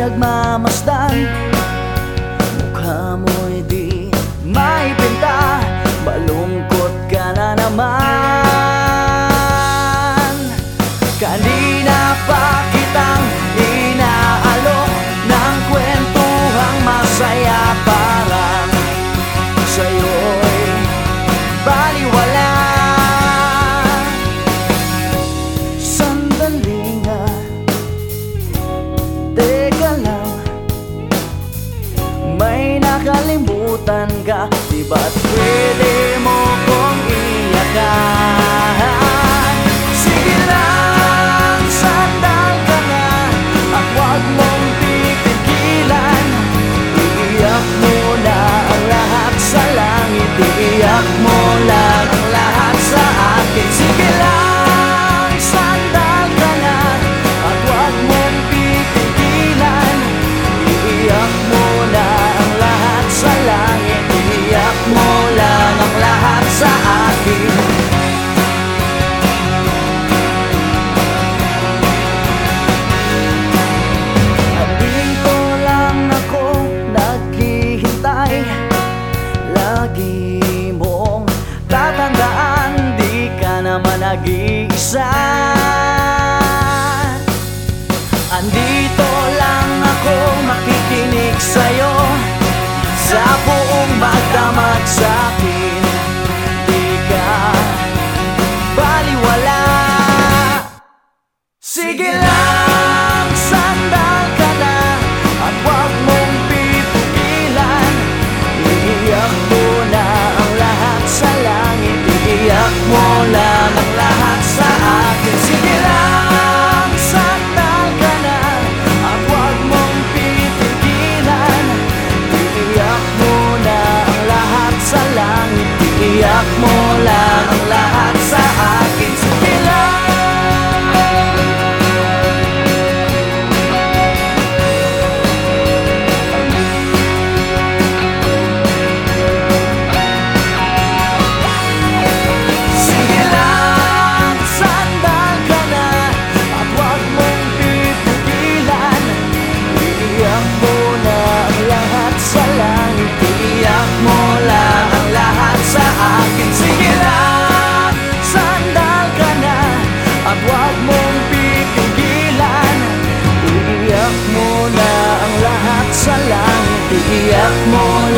pinagmamasdan. Mukha mo'y di may makalimutan ka Di pwede mo nag-iisa. Andito lang ako makikinig sa'yo. Sa buhay more like be up more.